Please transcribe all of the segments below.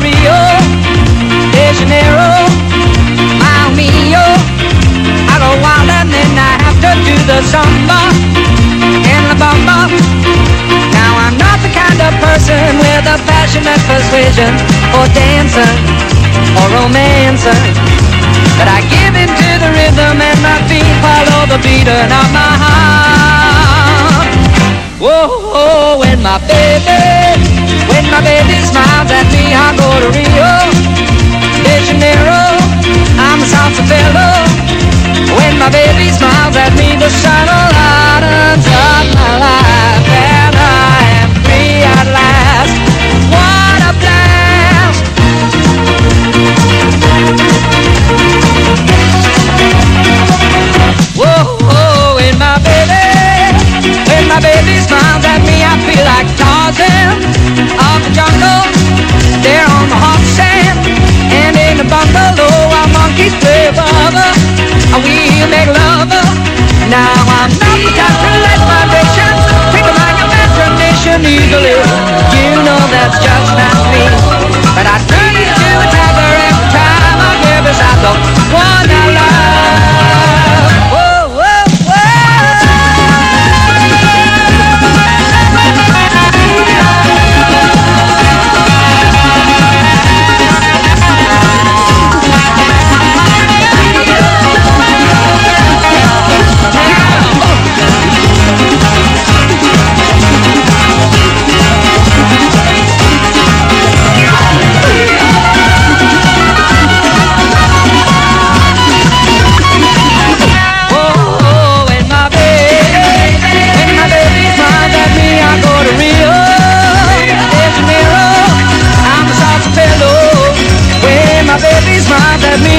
Rio de Janeiro, Mao Mio. I go wild and then I have to do the samba and the bumba. Now I'm not the kind of person with a passionate persuasion for dancing or romancing. But I give in to the rhythm and my feet follow the beating of my heart. Whoa, when my baby, when my baby like me, I go to Rio de Janeiro. I'm a salsa fellow. When my baby smiles at me, the sun'll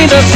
the